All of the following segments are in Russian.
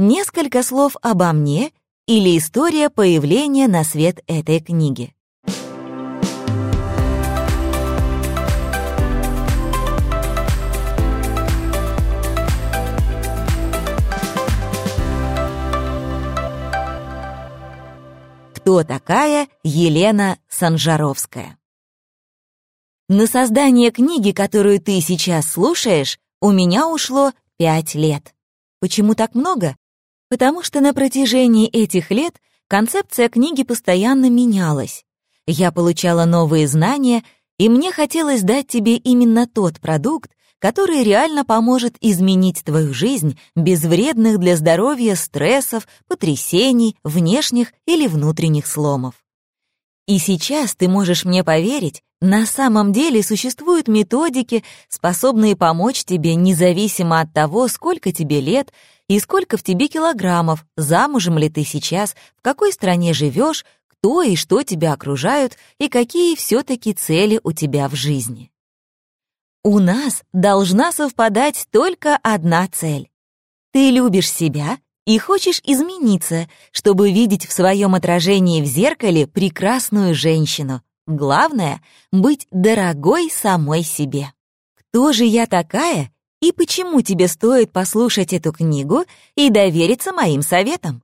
Несколько слов обо мне или история появления на свет этой книги. Кто такая Елена Санжаровская? На создание книги, которую ты сейчас слушаешь, у меня ушло пять лет. Почему так много? Потому что на протяжении этих лет концепция книги постоянно менялась. Я получала новые знания, и мне хотелось дать тебе именно тот продукт, который реально поможет изменить твою жизнь без вредных для здоровья стрессов, потрясений, внешних или внутренних сломов. И сейчас ты можешь мне поверить, на самом деле существуют методики, способные помочь тебе независимо от того, сколько тебе лет и сколько в тебе килограммов, замужем ли ты сейчас, в какой стране живешь, кто и что тебя окружают и какие все-таки цели у тебя в жизни. У нас должна совпадать только одна цель. Ты любишь себя и хочешь измениться, чтобы видеть в своем отражении в зеркале прекрасную женщину. Главное — быть дорогой самой себе. Кто же я такая и почему тебе стоит послушать эту книгу и довериться моим советам?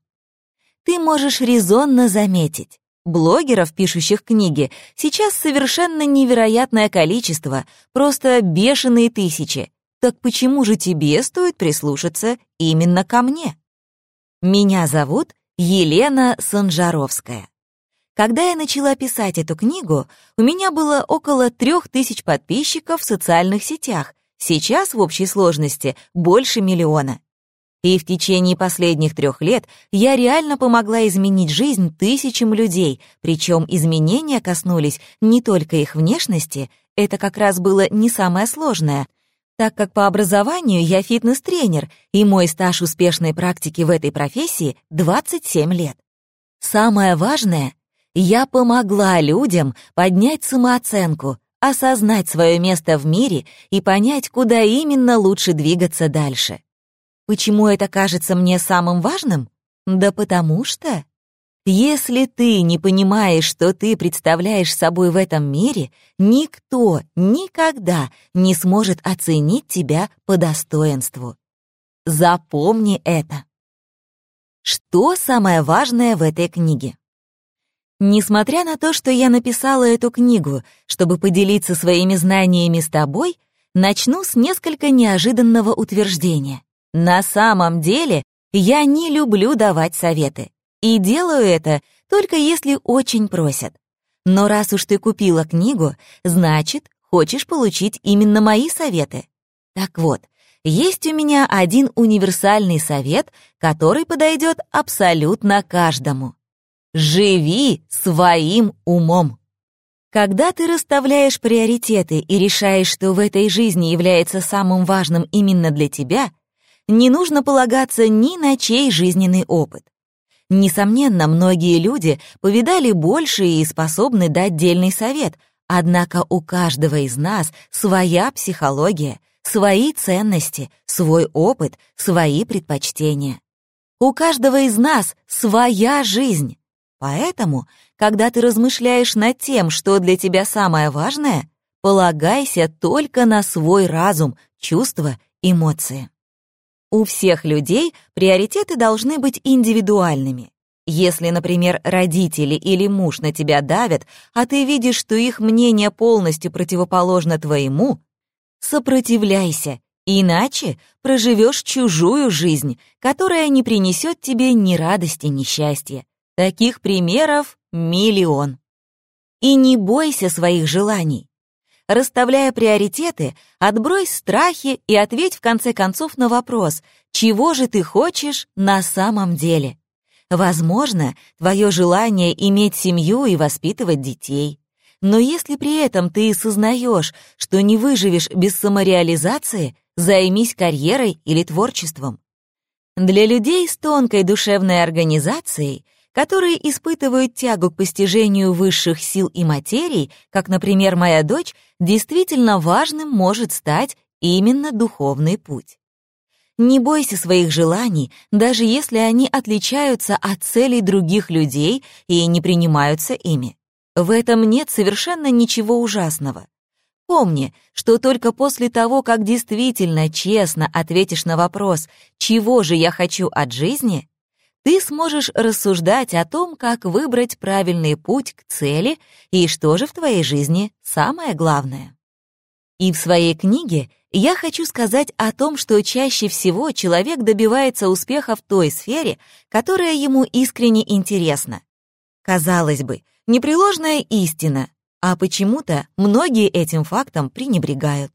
Ты можешь резонно заметить, блогеров, пишущих книги, сейчас совершенно невероятное количество, просто бешеные тысячи. Так почему же тебе стоит прислушаться именно ко мне? Меня зовут Елена Санжаровская. Когда я начала писать эту книгу, у меня было около трех тысяч подписчиков в социальных сетях, Сейчас в общей сложности больше миллиона. И в течение последних трех лет я реально помогла изменить жизнь тысячам людей, причем изменения коснулись не только их внешности, это как раз было не самое сложное, так как по образованию я фитнес-тренер, и мой стаж успешной практики в этой профессии 27 лет. Самое важное, я помогла людям поднять самооценку, осознать свое место в мире и понять, куда именно лучше двигаться дальше. Почему это кажется мне самым важным? Да потому что... Если ты не понимаешь, что ты представляешь собой в этом мире, никто никогда не сможет оценить тебя по достоинству. Запомни это. Что самое важное в этой книге? Несмотря на то, что я написала эту книгу, чтобы поделиться своими знаниями с тобой, начну с несколько неожиданного утверждения. На самом деле, я не люблю давать советы. И делаю это только если очень просят. Но раз уж ты купила книгу, значит, хочешь получить именно мои советы. Так вот, есть у меня один универсальный совет, который подойдет абсолютно каждому. Живи своим умом. Когда ты расставляешь приоритеты и решаешь, что в этой жизни является самым важным именно для тебя, не нужно полагаться ни на чей жизненный опыт. Несомненно, многие люди повидали больше и способны дать дельный совет, однако у каждого из нас своя психология, свои ценности, свой опыт, свои предпочтения. У каждого из нас своя жизнь. Поэтому, когда ты размышляешь над тем, что для тебя самое важное, полагайся только на свой разум, чувства, эмоции. У всех людей приоритеты должны быть индивидуальными. Если, например, родители или муж на тебя давят, а ты видишь, что их мнение полностью противоположно твоему, сопротивляйся, иначе проживешь чужую жизнь, которая не принесет тебе ни радости, ни счастья. Таких примеров миллион. И не бойся своих желаний. Расставляя приоритеты, отбрось страхи и ответь в конце концов на вопрос, чего же ты хочешь на самом деле. Возможно, твое желание иметь семью и воспитывать детей. Но если при этом ты сознаешь, что не выживешь без самореализации, займись карьерой или творчеством. Для людей с тонкой душевной организацией которые испытывают тягу к постижению высших сил и материй, как, например, моя дочь, действительно важным может стать именно духовный путь. Не бойся своих желаний, даже если они отличаются от целей других людей и не принимаются ими. В этом нет совершенно ничего ужасного. Помни, что только после того, как действительно честно ответишь на вопрос «чего же я хочу от жизни?», ты сможешь рассуждать о том, как выбрать правильный путь к цели и что же в твоей жизни самое главное. И в своей книге я хочу сказать о том, что чаще всего человек добивается успеха в той сфере, которая ему искренне интересна. Казалось бы, непреложная истина, а почему-то многие этим фактом пренебрегают.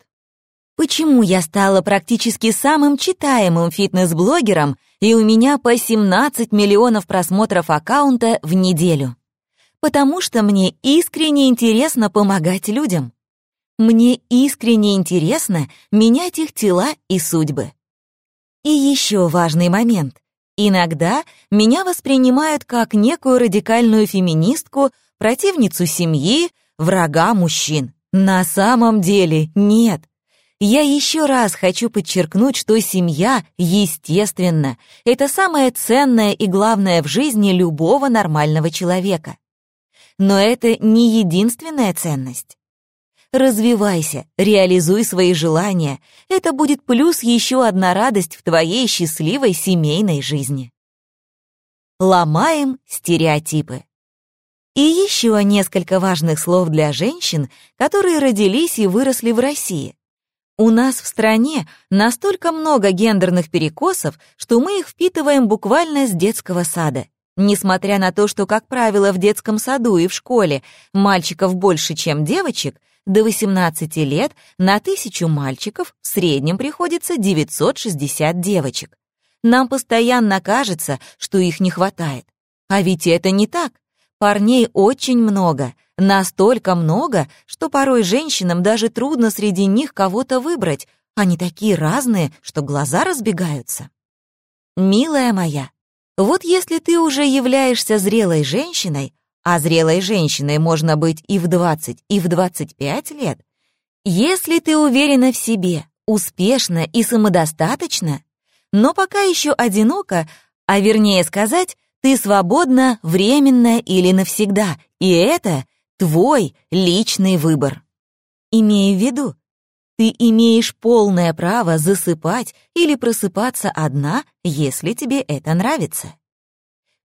Почему я стала практически самым читаемым фитнес-блогером, и у меня по 17 миллионов просмотров аккаунта в неделю? Потому что мне искренне интересно помогать людям. Мне искренне интересно менять их тела и судьбы. И еще важный момент. Иногда меня воспринимают как некую радикальную феминистку, противницу семьи, врага мужчин. На самом деле нет. Я еще раз хочу подчеркнуть, что семья, естественно, это самое ценное и главное в жизни любого нормального человека. Но это не единственная ценность. Развивайся, реализуй свои желания. Это будет плюс еще одна радость в твоей счастливой семейной жизни. Ломаем стереотипы. И еще несколько важных слов для женщин, которые родились и выросли в России. У нас в стране настолько много гендерных перекосов, что мы их впитываем буквально с детского сада. Несмотря на то, что, как правило, в детском саду и в школе мальчиков больше, чем девочек, до 18 лет на тысячу мальчиков в среднем приходится 960 девочек. Нам постоянно кажется, что их не хватает. А ведь это не так. Парней очень много — Настолько много, что порой женщинам даже трудно среди них кого-то выбрать. Они такие разные, что глаза разбегаются. Милая моя, вот если ты уже являешься зрелой женщиной, а зрелой женщиной можно быть и в 20, и в 25 лет, если ты уверена в себе, успешна и самодостаточна, но пока еще одинока, а вернее сказать, ты свободна временно или навсегда, и это твой личный выбор. Имея в виду, ты имеешь полное право засыпать или просыпаться одна, если тебе это нравится.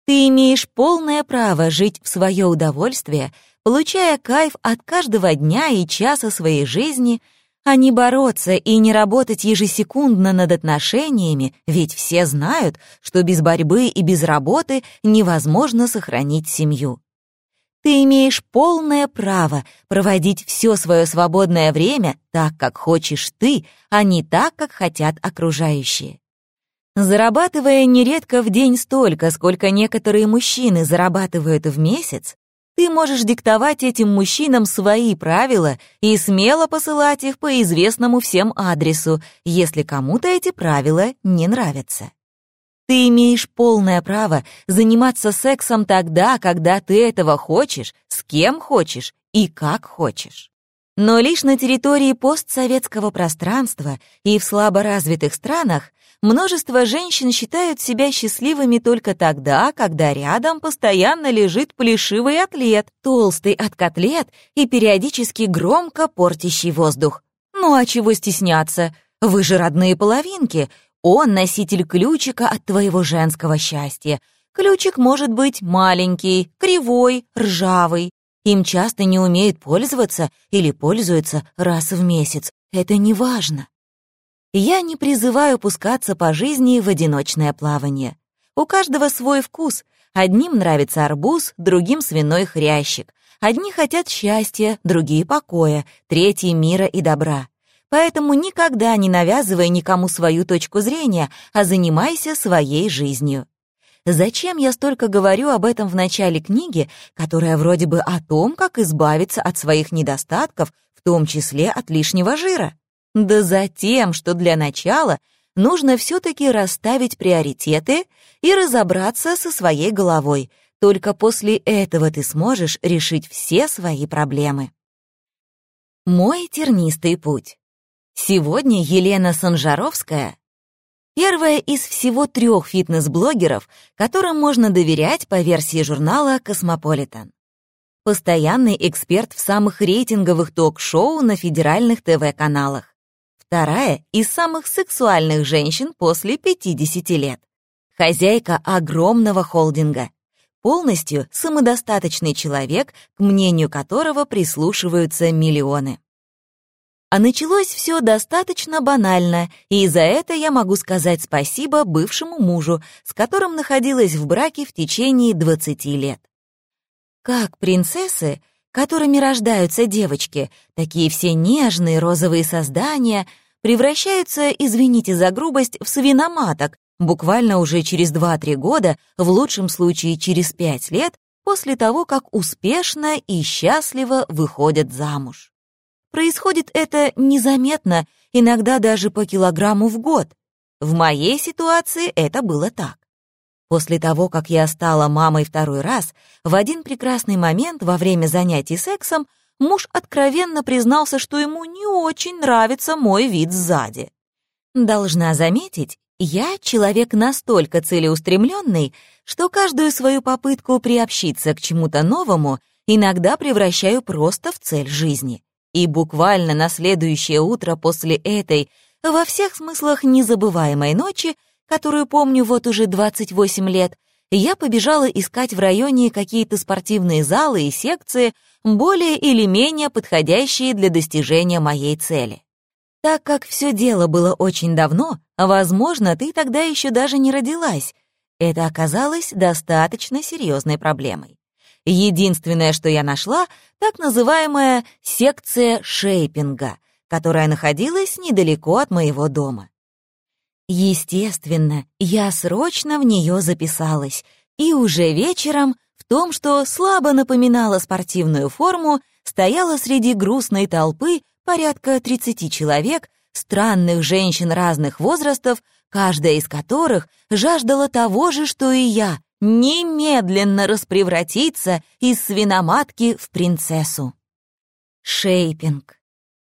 Ты имеешь полное право жить в свое удовольствие, получая кайф от каждого дня и часа своей жизни, а не бороться и не работать ежесекундно над отношениями, ведь все знают, что без борьбы и без работы невозможно сохранить семью. Ты имеешь полное право проводить все свое свободное время так, как хочешь ты, а не так, как хотят окружающие. Зарабатывая нередко в день столько, сколько некоторые мужчины зарабатывают в месяц, ты можешь диктовать этим мужчинам свои правила и смело посылать их по известному всем адресу, если кому-то эти правила не нравятся. Ты имеешь полное право заниматься сексом тогда, когда ты этого хочешь, с кем хочешь и как хочешь. Но лишь на территории постсоветского пространства и в слаборазвитых странах множество женщин считают себя счастливыми только тогда, когда рядом постоянно лежит плешивый атлет, толстый от котлет и периодически громко портящий воздух. Ну а чего стесняться? Вы же родные половинки, он носитель ключика от твоего женского счастья. Ключик может быть маленький, кривой, ржавый. Им часто не умеют пользоваться или пользуются раз в месяц. Это не важно. Я не призываю пускаться по жизни в одиночное плавание. У каждого свой вкус. Одним нравится арбуз, другим свиной хрящик. Одни хотят счастья, другие — покоя, третьи — мира и добра. Поэтому никогда не навязывай никому свою точку зрения, а занимайся своей жизнью. Зачем я столько говорю об этом в начале книги, которая вроде бы о том, как избавиться от своих недостатков, в том числе от лишнего жира? Да за тем, что для начала нужно все-таки расставить приоритеты и разобраться со своей головой. Только после этого ты сможешь решить все свои проблемы. Мой тернистый путь. Сегодня Елена Санжаровская Первая из всего трех фитнес-блогеров, которым можно доверять по версии журнала «Космополитен». Постоянный эксперт в самых рейтинговых ток-шоу на федеральных ТВ-каналах. Вторая из самых сексуальных женщин после 50 лет. Хозяйка огромного холдинга. Полностью самодостаточный человек, к мнению которого прислушиваются миллионы. А началось все достаточно банально, и за это я могу сказать спасибо бывшему мужу, с которым находилась в браке в течение 20 лет. Как принцессы, которыми рождаются девочки, такие все нежные розовые создания, превращаются, извините за грубость, в свиноматок, буквально уже через 2-3 года, в лучшем случае через 5 лет, после того, как успешно и счастливо выходят замуж. Происходит это незаметно, иногда даже по килограмму в год. В моей ситуации это было так. После того, как я стала мамой второй раз, в один прекрасный момент во время занятий сексом муж откровенно признался, что ему не очень нравится мой вид сзади. Должна заметить, я человек настолько целеустремленный, что каждую свою попытку приобщиться к чему-то новому иногда превращаю просто в цель жизни. И буквально на следующее утро после этой, во всех смыслах незабываемой ночи, которую помню вот уже 28 лет, я побежала искать в районе какие-то спортивные залы и секции, более или менее подходящие для достижения моей цели. Так как все дело было очень давно, возможно, ты тогда еще даже не родилась, это оказалось достаточно серьезной проблемой. Единственное, что я нашла, так называемая секция шейпинга, которая находилась недалеко от моего дома. Естественно, я срочно в нее записалась, и уже вечером в том, что слабо напоминала спортивную форму, стояла среди грустной толпы порядка 30 человек, странных женщин разных возрастов, каждая из которых жаждала того же, что и я — немедленно распревратиться из свиноматки в принцессу. Шейпинг.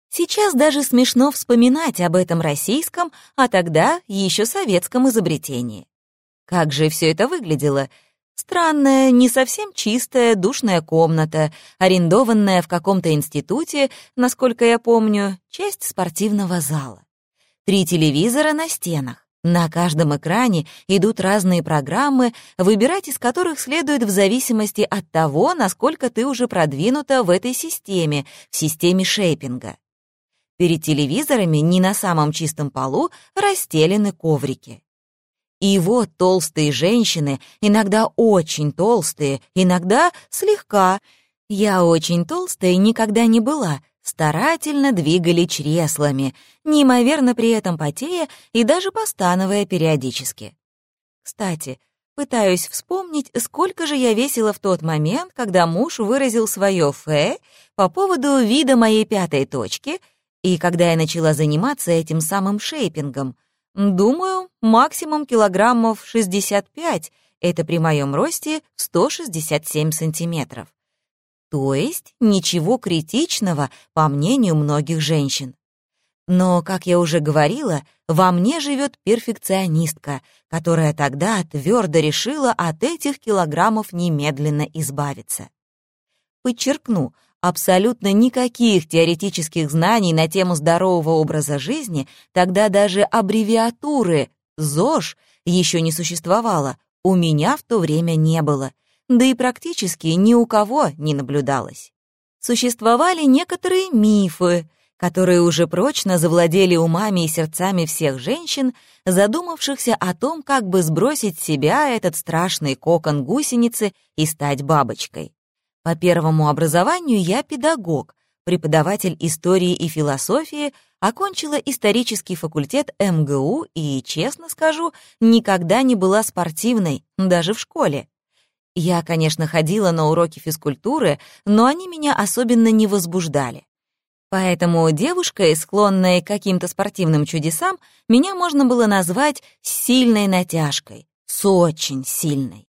Сейчас даже смешно вспоминать об этом российском, а тогда еще советском изобретении. Как же все это выглядело? Странная, не совсем чистая, душная комната, арендованная в каком-то институте, насколько я помню, часть спортивного зала. Три телевизора на стенах. На каждом экране идут разные программы, выбирать из которых следует в зависимости от того, насколько ты уже продвинута в этой системе, в системе шейпинга. Перед телевизорами не на самом чистом полу расстелены коврики. И вот толстые женщины, иногда очень толстые, иногда слегка. Я очень толстая никогда не была, старательно двигали чреслами, неимоверно при этом потея и даже постановая периодически. Кстати, пытаюсь вспомнить, сколько же я весила в тот момент, когда муж выразил свое «фэ» по поводу вида моей пятой точки и когда я начала заниматься этим самым шейпингом. Думаю, максимум килограммов 65, это при моем росте 167 сантиметров. То есть ничего критичного, по мнению многих женщин. Но, как я уже говорила, во мне живет перфекционистка, которая тогда твердо решила от этих килограммов немедленно избавиться. Подчеркну, абсолютно никаких теоретических знаний на тему здорового образа жизни, тогда даже аббревиатуры ЗОЖ еще не существовало, у меня в то время не было — да и практически ни у кого не наблюдалось. Существовали некоторые мифы, которые уже прочно завладели умами и сердцами всех женщин, задумавшихся о том, как бы сбросить себя этот страшный кокон гусеницы и стать бабочкой. По первому образованию я педагог, преподаватель истории и философии, окончила исторический факультет МГУ и, честно скажу, никогда не была спортивной, даже в школе. Я, конечно, ходила на уроки физкультуры, но они меня особенно не возбуждали. Поэтому девушкой, склонной к каким-то спортивным чудесам, меня можно было назвать сильной натяжкой, с очень сильной.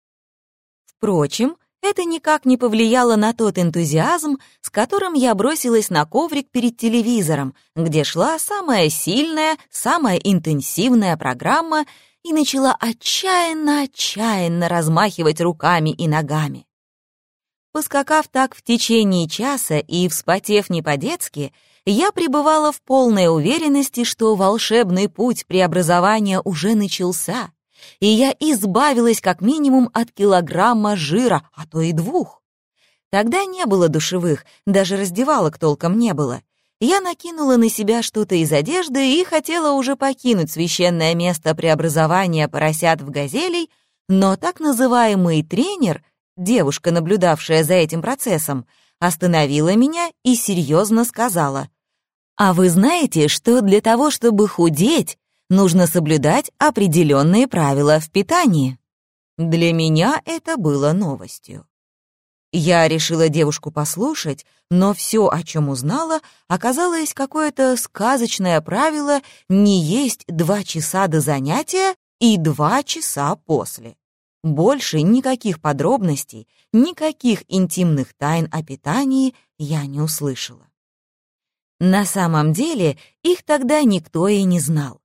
Впрочем, это никак не повлияло на тот энтузиазм, с которым я бросилась на коврик перед телевизором, где шла самая сильная, самая интенсивная программа и начала отчаянно-отчаянно размахивать руками и ногами. Поскакав так в течение часа и вспотев не по-детски, я пребывала в полной уверенности, что волшебный путь преобразования уже начался, и я избавилась как минимум от килограмма жира, а то и двух. Тогда не было душевых, даже раздевалок толком не было. Я накинула на себя что-то из одежды и хотела уже покинуть священное место преобразования поросят в газелей, но так называемый тренер — девушка, наблюдавшая за этим процессом, остановила меня и серьезно сказала, «А вы знаете, что для того, чтобы худеть, нужно соблюдать определенные правила в питании?» Для меня это было новостью. Я решила девушку послушать, но все, о чем узнала, оказалось какое-то сказочное правило не есть два часа до занятия и два часа после. Больше никаких подробностей, никаких интимных тайн о питании я не услышала. На самом деле их тогда никто и не знал.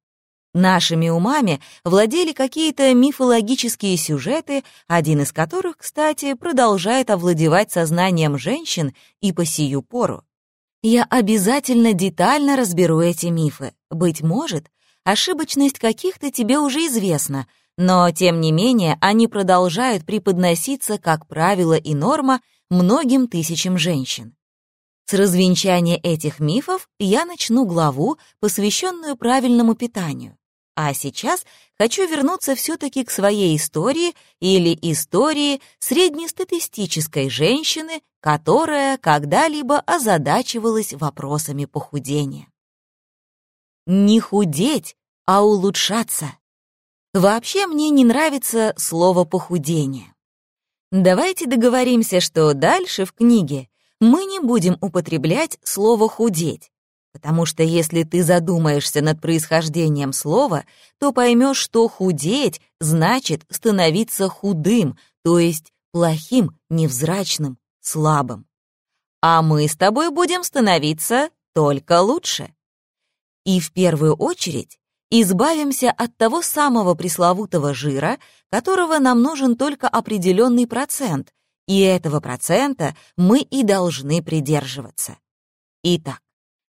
Нашими умами владели какие-то мифологические сюжеты, один из которых, кстати, продолжает овладевать сознанием женщин и по сию пору. Я обязательно детально разберу эти мифы. Быть может, ошибочность каких-то тебе уже известна, но, тем не менее, они продолжают преподноситься как правило и норма многим тысячам женщин. С развенчания этих мифов я начну главу, посвященную правильному питанию. А сейчас хочу вернуться все-таки к своей истории или истории среднестатистической женщины, которая когда-либо озадачивалась вопросами похудения. Не худеть, а улучшаться. Вообще мне не нравится слово «похудение». Давайте договоримся, что дальше в книге мы не будем употреблять слово «худеть», потому что если ты задумаешься над происхождением слова, то поймешь, что худеть значит становиться худым, то есть плохим, невзрачным, слабым. А мы с тобой будем становиться только лучше. И в первую очередь избавимся от того самого пресловутого жира, которого нам нужен только определенный процент, и этого процента мы и должны придерживаться. Итак,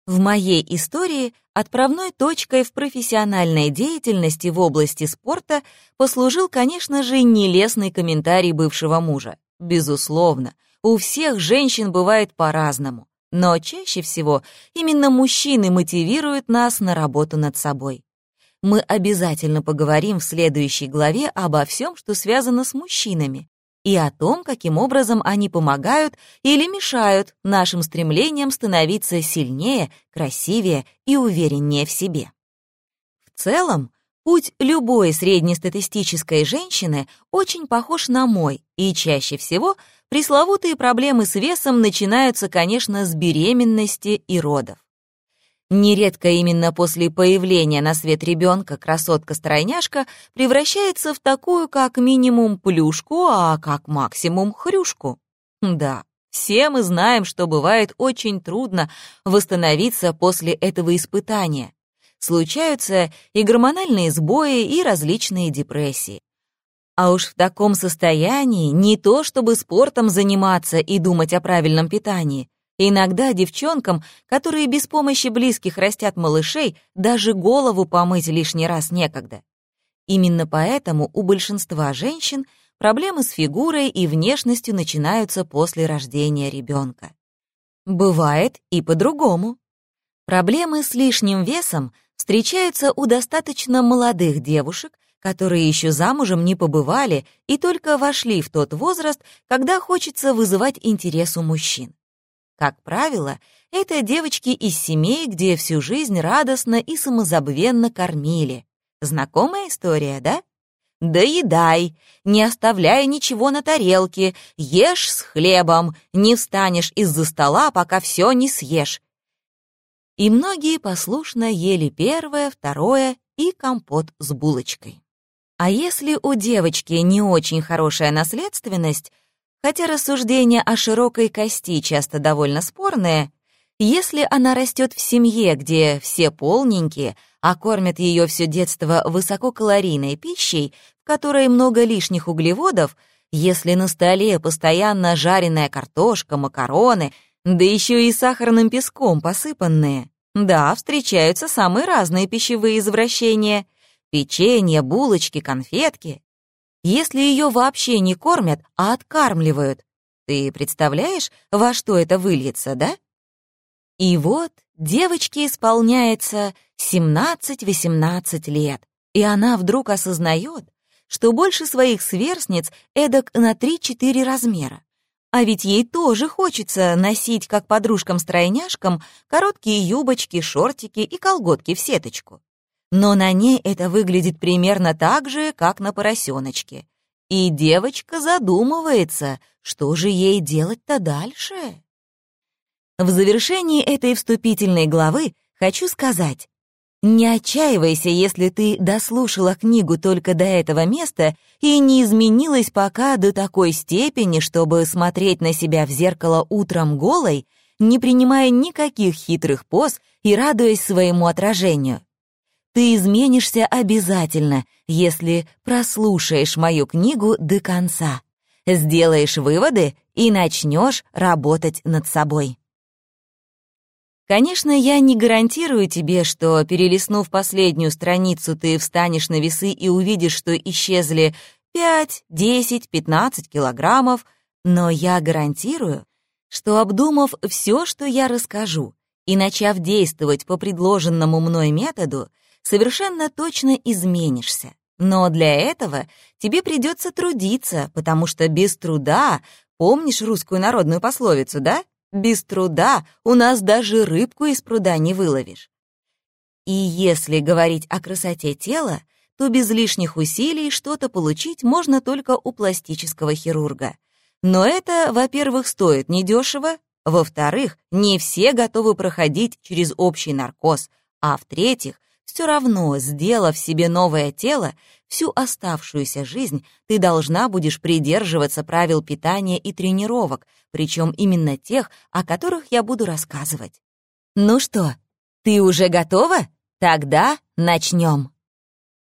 в моей истории отправной точкой в профессиональной деятельности в области спорта послужил, конечно же, нелестный комментарий бывшего мужа. Безусловно, у всех женщин бывает по-разному, но чаще всего именно мужчины мотивируют нас на работу над собой мы обязательно поговорим в следующей главе обо всем, что связано с мужчинами, и о том, каким образом они помогают или мешают нашим стремлениям становиться сильнее, красивее и увереннее в себе. В целом, путь любой среднестатистической женщины очень похож на мой, и чаще всего пресловутые проблемы с весом начинаются, конечно, с беременности и родов. Нередко именно после появления на свет ребенка красотка-стройняшка превращается в такую как минимум плюшку, а как максимум хрюшку. Да, все мы знаем, что бывает очень трудно восстановиться после этого испытания. Случаются и гормональные сбои, и различные депрессии. А уж в таком состоянии не то чтобы спортом заниматься и думать о правильном питании, Иногда девчонкам, которые без помощи близких растят малышей, даже голову помыть лишний раз некогда. Именно поэтому у большинства женщин проблемы с фигурой и внешностью начинаются после рождения ребенка. Бывает и по-другому. Проблемы с лишним весом встречаются у достаточно молодых девушек, которые еще замужем не побывали и только вошли в тот возраст, когда хочется вызывать интерес у мужчин. Как правило, это девочки из семей, где всю жизнь радостно и самозабвенно кормили. Знакомая история, да? Доедай, не оставляя ничего на тарелке, ешь с хлебом, не встанешь из-за стола, пока все не съешь. И многие послушно ели первое, второе и компот с булочкой. А если у девочки не очень хорошая наследственность, Хотя рассуждения о широкой кости часто довольно спорные, если она растет в семье, где все полненькие, а кормят ее все детство высококалорийной пищей, в которой много лишних углеводов, если на столе постоянно жареная картошка, макароны, да еще и сахарным песком посыпанные, да, встречаются самые разные пищевые извращения. Печенье, булочки, конфетки. Если ее вообще не кормят, а откармливают, ты представляешь, во что это выльется, да? И вот девочке исполняется 17-18 лет, и она вдруг осознает, что больше своих сверстниц эдак на 3-4 размера. А ведь ей тоже хочется носить, как подружкам-стройняшкам, короткие юбочки, шортики и колготки в сеточку. Но на ней это выглядит примерно так же, как на поросеночке. И девочка задумывается, что же ей делать-то дальше. В завершении этой вступительной главы хочу сказать, не отчаивайся, если ты дослушала книгу только до этого места и не изменилась пока до такой степени, чтобы смотреть на себя в зеркало утром голой, не принимая никаких хитрых поз и радуясь своему отражению. Ты изменишься обязательно, если прослушаешь мою книгу до конца, сделаешь выводы и начнешь работать над собой. Конечно, я не гарантирую тебе, что, перелистнув последнюю страницу, ты встанешь на весы и увидишь, что исчезли 5, 10, 15 килограммов, но я гарантирую, что, обдумав все, что я расскажу, и начав действовать по предложенному мной методу, совершенно точно изменишься. Но для этого тебе придется трудиться, потому что без труда, помнишь русскую народную пословицу, да? Без труда у нас даже рыбку из пруда не выловишь. И если говорить о красоте тела, то без лишних усилий что-то получить можно только у пластического хирурга. Но это, во-первых, стоит недешево, во-вторых, не все готовы проходить через общий наркоз, а в-третьих, все равно, сделав себе новое тело, всю оставшуюся жизнь ты должна будешь придерживаться правил питания и тренировок, причем именно тех, о которых я буду рассказывать. Ну что, ты уже готова? Тогда начнем.